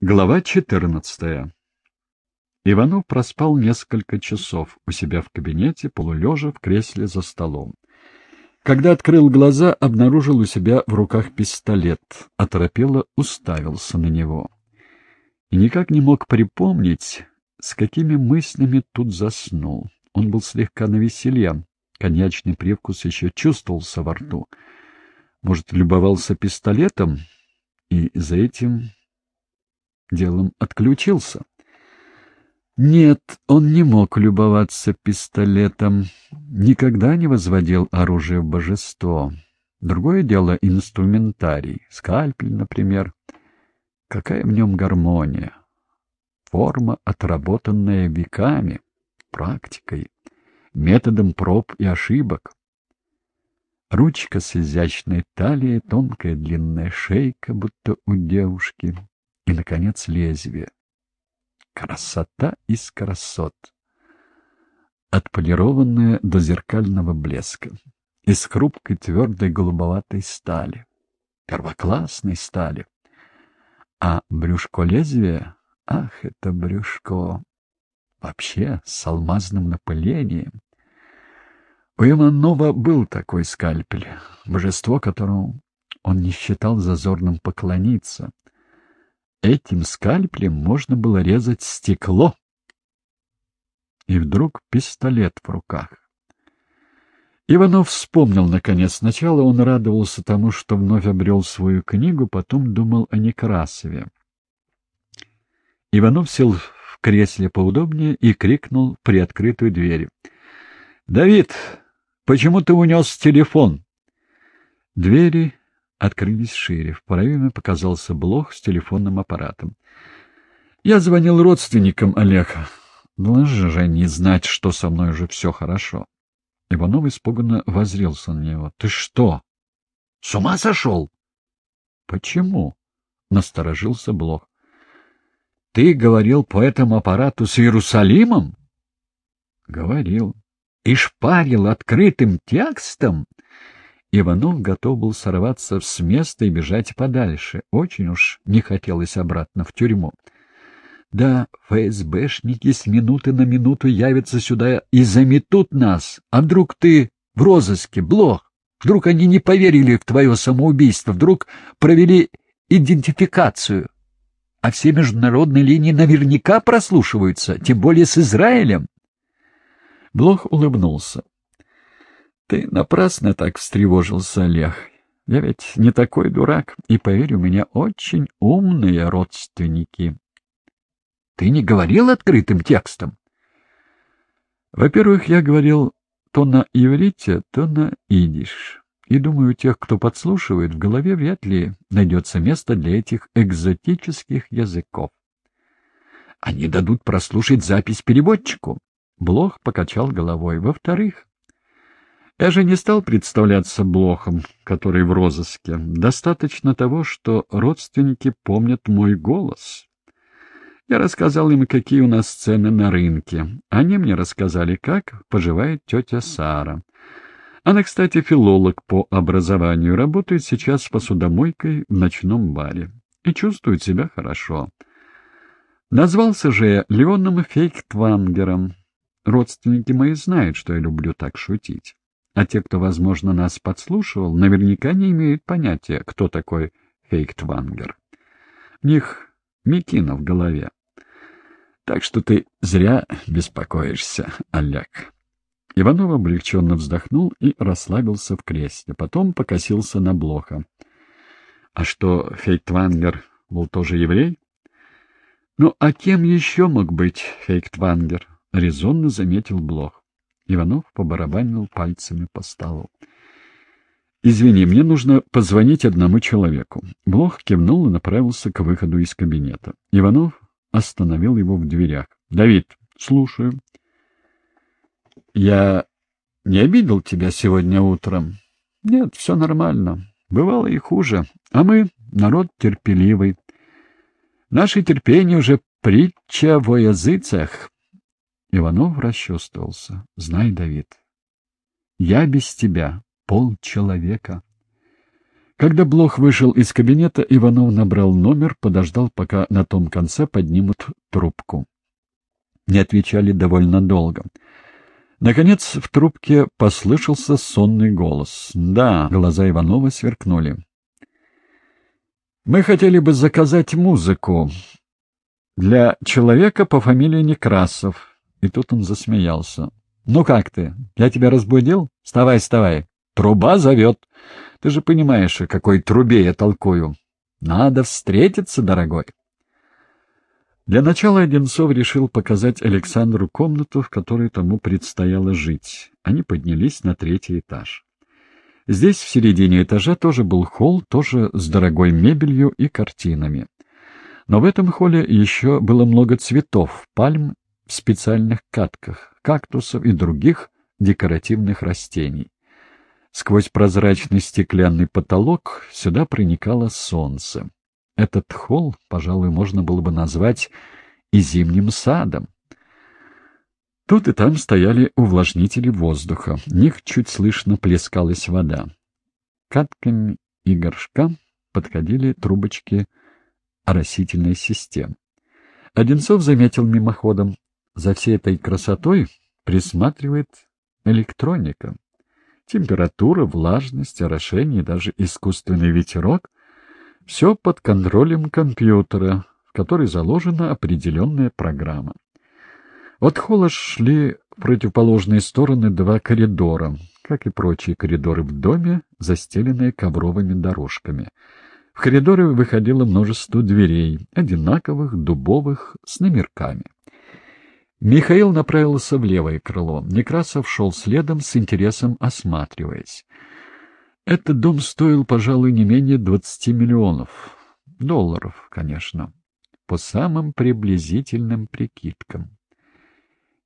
Глава 14. Иванов проспал несколько часов у себя в кабинете, полулежа в кресле за столом. Когда открыл глаза, обнаружил у себя в руках пистолет, оторопело уставился на него. И никак не мог припомнить, с какими мыслями тут заснул. Он был слегка навеселе, коньячный привкус еще чувствовался во рту. Может, любовался пистолетом, и за этим делом отключился. Нет, он не мог любоваться пистолетом, никогда не возводил оружие в божество. Другое дело — инструментарий, скальпель, например. Какая в нем гармония! Форма, отработанная веками, практикой, методом проб и ошибок. Ручка с изящной талией, тонкая длинная шейка, будто у девушки, и, наконец, лезвие. Красота из красот. Отполированная до зеркального блеска. Из хрупкой твердой голубоватой стали. Первоклассной стали. А брюшко лезвия, ах, это брюшко, вообще с алмазным напылением. У Иванова был такой скальпель, божество, которому он не считал зазорным поклониться — Этим скальпелем можно было резать стекло. И вдруг пистолет в руках. Иванов вспомнил, наконец. Сначала он радовался тому, что вновь обрел свою книгу, потом думал о Некрасове. Иванов сел в кресле поудобнее и крикнул в приоткрытую дверь. — Давид, почему ты унес телефон? Двери открылись шире. В проеме показался Блох с телефонным аппаратом. «Я звонил родственникам Олега. Должны же они знать, что со мной уже все хорошо». Иванов испуганно возрился на него. «Ты что, с ума сошел?» «Почему?» — насторожился Блох. «Ты говорил по этому аппарату с Иерусалимом?» «Говорил. И шпарил открытым текстом?» Иванов готов был сорваться с места и бежать подальше. Очень уж не хотелось обратно в тюрьму. Да, ФСБшники с минуты на минуту явятся сюда и заметут нас. А вдруг ты в розыске, Блох? Вдруг они не поверили в твое самоубийство? Вдруг провели идентификацию? А все международные линии наверняка прослушиваются, тем более с Израилем. Блох улыбнулся. Ты напрасно так встревожился, Олег. Я ведь не такой дурак, и, поверь, у меня очень умные родственники. Ты не говорил открытым текстом? Во-первых, я говорил то на иврите, то на идиш. И думаю, у тех, кто подслушивает, в голове вряд ли найдется место для этих экзотических языков. Они дадут прослушать запись переводчику. Блох покачал головой. Во-вторых, я же не стал представляться блохом, который в розыске. Достаточно того, что родственники помнят мой голос. Я рассказал им, какие у нас цены на рынке. Они мне рассказали, как поживает тетя Сара. Она, кстати, филолог по образованию, работает сейчас посудомойкой в ночном баре и чувствует себя хорошо. Назвался же я Леоном Фейктвангером. Родственники мои знают, что я люблю так шутить а те, кто, возможно, нас подслушивал, наверняка не имеют понятия, кто такой Фейктвангер. В них Микина в голове. Так что ты зря беспокоишься, Олег. Иванов облегченно вздохнул и расслабился в кресле. Потом покосился на Блоха. А что, Фейктвангер был тоже еврей? Ну, а кем еще мог быть Фейктвангер? — резонно заметил Блох. Иванов побарабанил пальцами по столу. «Извини, мне нужно позвонить одному человеку». Блох кивнул и направился к выходу из кабинета. Иванов остановил его в дверях. «Давид, слушаю». «Я не обидел тебя сегодня утром?» «Нет, все нормально. Бывало и хуже. А мы — народ терпеливый. Наше терпение уже притча во языцах. Иванов расчувствовался. — Знай, Давид, я без тебя полчеловека. Когда Блох вышел из кабинета, Иванов набрал номер, подождал, пока на том конце поднимут трубку. Не отвечали довольно долго. Наконец в трубке послышался сонный голос. «Да», — глаза Иванова сверкнули. «Мы хотели бы заказать музыку для человека по фамилии Некрасов». И тут он засмеялся. «Ну как ты? Я тебя разбудил? Вставай, вставай. Труба зовет. Ты же понимаешь, о какой трубе я толкую. Надо встретиться, дорогой». Для начала Одинцов решил показать Александру комнату, в которой тому предстояло жить. Они поднялись на третий этаж. Здесь, в середине этажа, тоже был холл, тоже с дорогой мебелью и картинами. Но в этом холле еще было много цветов, пальм в специальных катках, кактусов и других декоративных растений. Сквозь прозрачный стеклянный потолок сюда проникало солнце. Этот холл, пожалуй, можно было бы назвать и зимним садом. Тут и там стояли увлажнители воздуха. В них чуть слышно плескалась вода. Катками и горшкам подходили трубочки оросительной системы. Одинцов заметил мимоходом. За всей этой красотой присматривает электроника. Температура, влажность, орошение, даже искусственный ветерок все под контролем компьютера, в который заложена определенная программа. От холла шли в противоположные стороны два коридора, как и прочие коридоры в доме, застеленные ковровыми дорожками. В коридоры выходило множество дверей, одинаковых, дубовых, с номерками. Михаил направился в левое крыло. Некрасов шел следом, с интересом осматриваясь. Этот дом стоил, пожалуй, не менее двадцати миллионов. Долларов, конечно. По самым приблизительным прикидкам.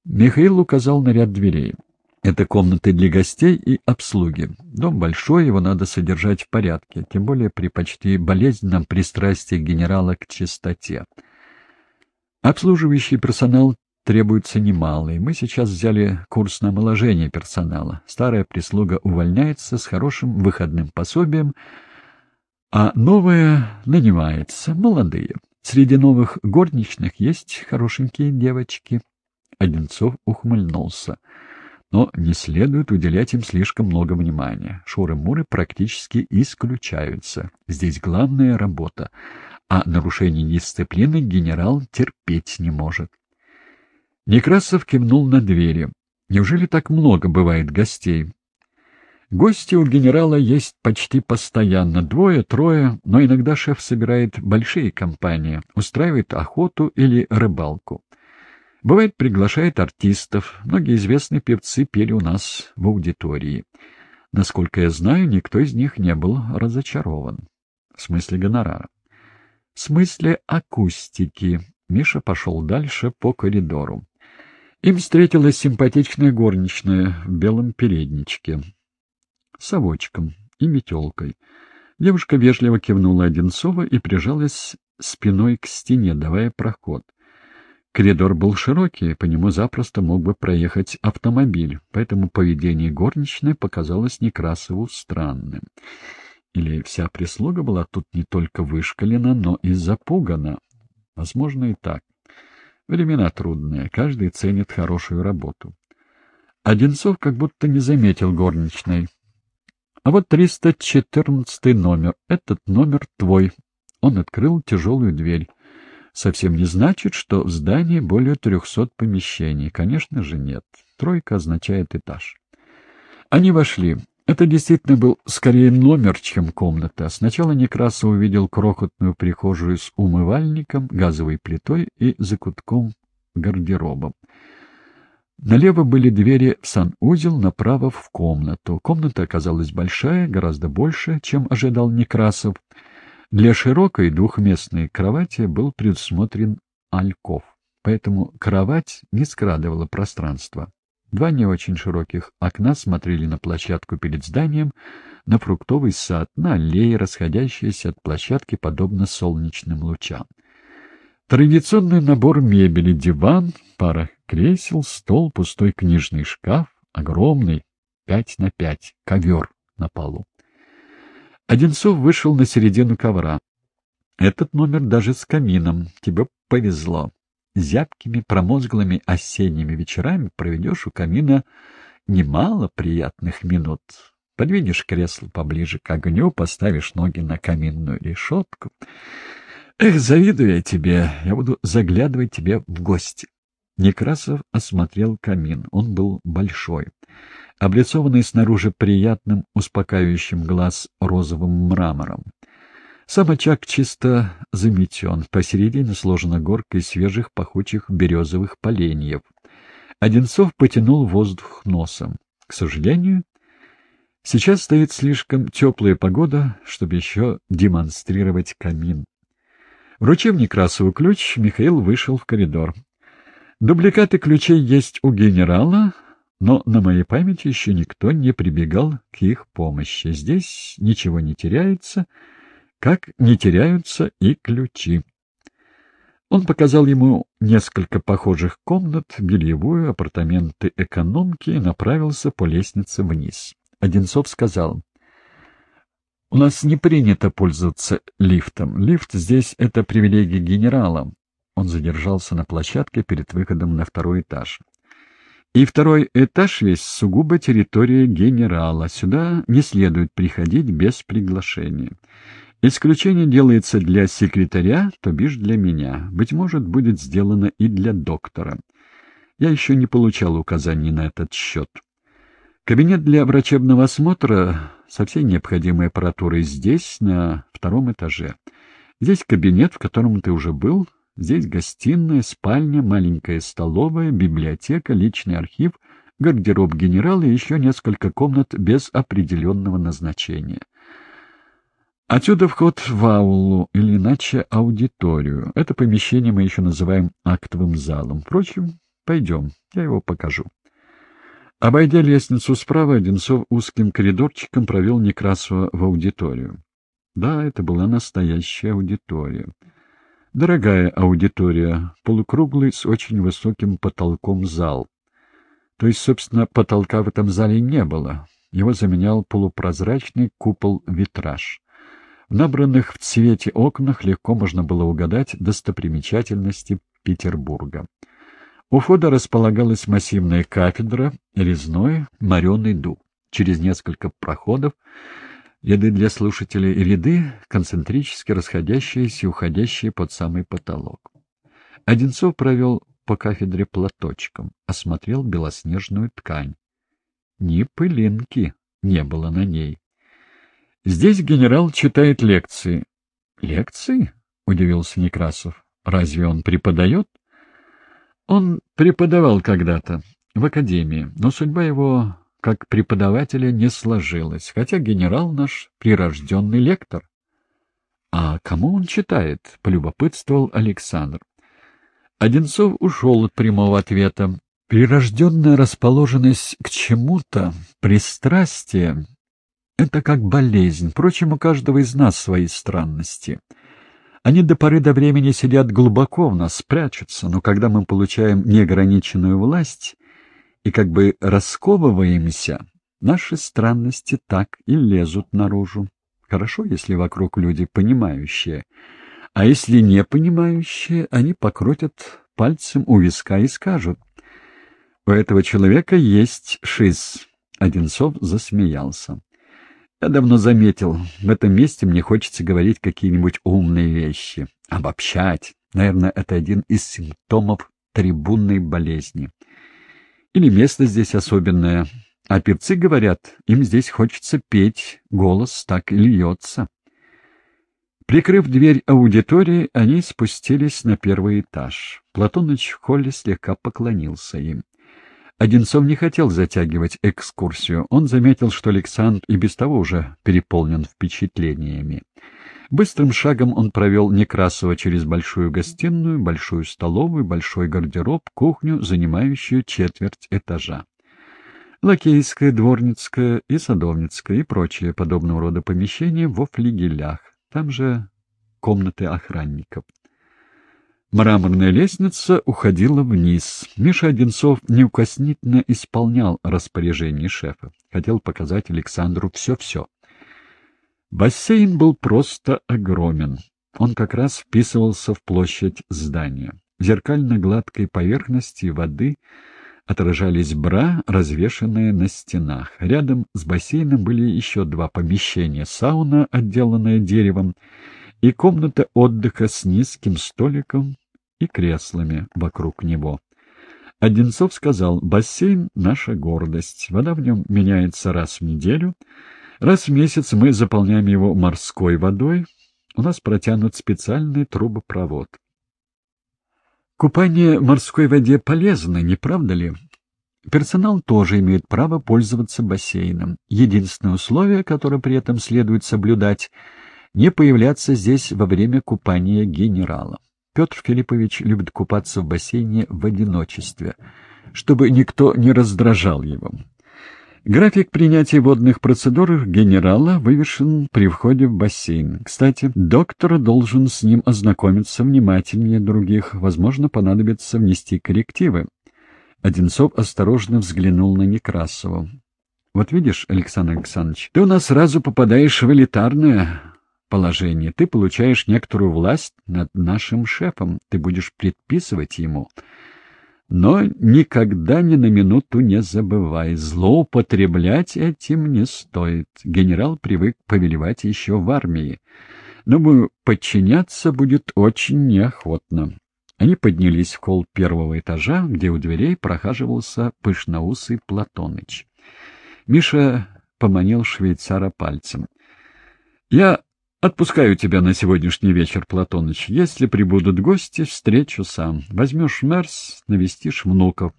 Михаил указал на ряд дверей. Это комнаты для гостей и обслуги. Дом большой, его надо содержать в порядке, тем более при почти болезненном пристрастии генерала к чистоте. Обслуживающий персонал требуется немалый. Мы сейчас взяли курс на омоложение персонала. Старая прислуга увольняется с хорошим выходным пособием, а новая нанимается, молодые. Среди новых горничных есть хорошенькие девочки. Одинцов ухмыльнулся. Но не следует уделять им слишком много внимания. Шуры-муры практически исключаются. Здесь главная работа, а нарушение дисциплины генерал терпеть не может. Некрасов кивнул на двери. Неужели так много бывает гостей? Гости у генерала есть почти постоянно, двое-трое, но иногда шеф собирает большие компании, устраивает охоту или рыбалку. Бывает, приглашает артистов. Многие известные певцы пели у нас в аудитории. Насколько я знаю, никто из них не был разочарован. В смысле гонорара. В смысле акустики. Миша пошел дальше по коридору. Им встретилась симпатичная горничная в белом передничке, совочком и метелкой. Девушка вежливо кивнула Одинцова и прижалась спиной к стене, давая проход. Коридор был широкий, по нему запросто мог бы проехать автомобиль, поэтому поведение горничной показалось Некрасову странным. Или вся прислуга была тут не только вышкалена, но и запугана. Возможно, и так. Времена трудные, каждый ценит хорошую работу. Одинцов как будто не заметил горничной. А вот 314 номер. Этот номер твой. Он открыл тяжелую дверь. Совсем не значит, что в здании более трехсот помещений. Конечно же, нет. Тройка означает этаж. Они вошли. Это действительно был скорее номер, чем комната. Сначала Некрасов увидел крохотную прихожую с умывальником, газовой плитой и закутком гардеробом. Налево были двери в санузел, направо в комнату. Комната оказалась большая, гораздо больше, чем ожидал Некрасов. Для широкой двухместной кровати был предусмотрен альков, поэтому кровать не скрадывала пространство. Два не очень широких окна смотрели на площадку перед зданием, на фруктовый сад, на аллеи, расходящиеся от площадки, подобно солнечным лучам. Традиционный набор мебели — диван, пара кресел, стол, пустой книжный шкаф, огромный, пять на пять, ковер на полу. Одинцов вышел на середину ковра. Этот номер даже с камином. Тебе повезло. Зябкими, промозглыми осенними вечерами проведешь у камина немало приятных минут. Подвинешь кресло поближе к огню, поставишь ноги на каминную решетку. Эх, завидую я тебе, я буду заглядывать тебе в гости. Некрасов осмотрел камин. Он был большой, облицованный снаружи приятным, успокаивающим глаз розовым мрамором. Сам очаг чисто заметен, посередине сложена горка из свежих пахучих березовых поленьев. Одинцов потянул воздух носом. К сожалению, сейчас стоит слишком теплая погода, чтобы еще демонстрировать камин. Вручив Некрасову ключ, Михаил вышел в коридор. Дубликаты ключей есть у генерала, но на моей памяти еще никто не прибегал к их помощи. Здесь ничего не теряется, как не теряются и ключи. Он показал ему несколько похожих комнат, бельевую, апартаменты экономки и направился по лестнице вниз. Одинцов сказал, «У нас не принято пользоваться лифтом. Лифт здесь — это привилегия генерала». Он задержался на площадке перед выходом на второй этаж. И второй этаж весь сугубо территория генерала. Сюда не следует приходить без приглашения. Исключение делается для секретаря, то бишь для меня. Быть может, будет сделано и для доктора. Я еще не получал указаний на этот счет. Кабинет для врачебного осмотра со всей необходимой аппаратурой здесь, на втором этаже. Здесь кабинет, в котором ты уже был, здесь гостиная, спальня, маленькая столовая, библиотека, личный архив, гардероб генерала и еще несколько комнат без определенного назначения. Отсюда вход в аулу, или иначе аудиторию. Это помещение мы еще называем актовым залом. Впрочем, пойдем, я его покажу. Обойдя лестницу справа, Одинцов узким коридорчиком провел Некрасова в аудиторию. Да, это была настоящая аудитория. Дорогая аудитория, полукруглый с очень высоким потолком зал. То есть, собственно, потолка в этом зале не было. Его заменял полупрозрачный купол-витраж. В набранных в цвете окнах легко можно было угадать достопримечательности Петербурга. У входа располагалась массивная кафедра, резной мореный дуб. Через несколько проходов ряды для слушателей и ряды, концентрически расходящиеся и уходящие под самый потолок. Одинцов провел по кафедре платочком, осмотрел белоснежную ткань. Ни пылинки не было на ней. Здесь генерал читает лекции. Лекции? Удивился Некрасов. Разве он преподает? Он преподавал когда-то в академии, но судьба его как преподавателя не сложилась, хотя генерал наш прирожденный лектор. А кому он читает? полюбопытствовал Александр. Одинцов ушел от прямого ответа. Прирожденная расположенность к чему-то, пристрастие это как болезнь. Впрочем, у каждого из нас свои странности. Они до поры до времени сидят глубоко в нас, прячутся, но когда мы получаем неограниченную власть и как бы расковываемся, наши странности так и лезут наружу. Хорошо, если вокруг люди понимающие, а если не понимающие, они покрутят пальцем у виска и скажут, «У этого человека есть шиз». Одинцов засмеялся. Я давно заметил, в этом месте мне хочется говорить какие-нибудь умные вещи, обобщать. Наверное, это один из симптомов трибунной болезни. Или место здесь особенное. А певцы говорят, им здесь хочется петь, голос так и льется. Прикрыв дверь аудитории, они спустились на первый этаж. Платоныч в холле слегка поклонился им. Одинцов не хотел затягивать экскурсию. Он заметил, что Александр и без того уже переполнен впечатлениями. Быстрым шагом он провел Некрасова через большую гостиную, большую столовую, большой гардероб, кухню, занимающую четверть этажа. Лакейская, дворницкая и садовницкая и прочие подобного рода помещения во флигелях. Там же комнаты охранников. Мраморная лестница уходила вниз. Миша Одинцов неукоснительно исполнял распоряжение шефа. Хотел показать Александру все-все. Бассейн был просто огромен. Он как раз вписывался в площадь здания. В зеркально-гладкой поверхности воды отражались бра, развешанные на стенах. Рядом с бассейном были еще два помещения — сауна, отделанная деревом, и комната отдыха с низким столиком и креслами вокруг него. Одинцов сказал, бассейн — наша гордость, вода в нем меняется раз в неделю, раз в месяц мы заполняем его морской водой, у нас протянут специальный трубопровод. Купание в морской воде полезно, не правда ли? Персонал тоже имеет право пользоваться бассейном. Единственное условие, которое при этом следует соблюдать — не появляться здесь во время купания генерала. Петр Филиппович любит купаться в бассейне в одиночестве, чтобы никто не раздражал его. График принятия водных процедур генерала вывешен при входе в бассейн. Кстати, доктор должен с ним ознакомиться внимательнее других, возможно, понадобится внести коррективы. Одинцов осторожно взглянул на Некрасову. «Вот видишь, Александр Александрович, ты у нас сразу попадаешь в элитарное положение. Ты получаешь некоторую власть над нашим шефом, ты будешь предписывать ему. Но никогда ни на минуту не забывай, злоупотреблять этим не стоит. Генерал привык повелевать еще в армии. Думаю, подчиняться будет очень неохотно. Они поднялись в холл первого этажа, где у дверей прохаживался пышноусый Платоныч. Миша поманил швейцара пальцем. — Я Отпускаю тебя на сегодняшний вечер, Платоныч. Если прибудут гости, встречу сам. Возьмешь Мерс, навестишь внуков.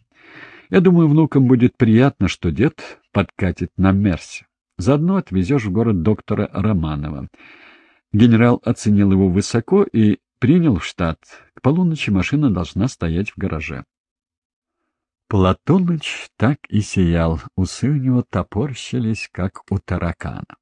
Я думаю, внукам будет приятно, что дед подкатит на Мерсе. Заодно отвезешь в город доктора Романова. Генерал оценил его высоко и принял в штат. К полуночи машина должна стоять в гараже. Платоныч так и сиял, усы у него топорщились, как у таракана.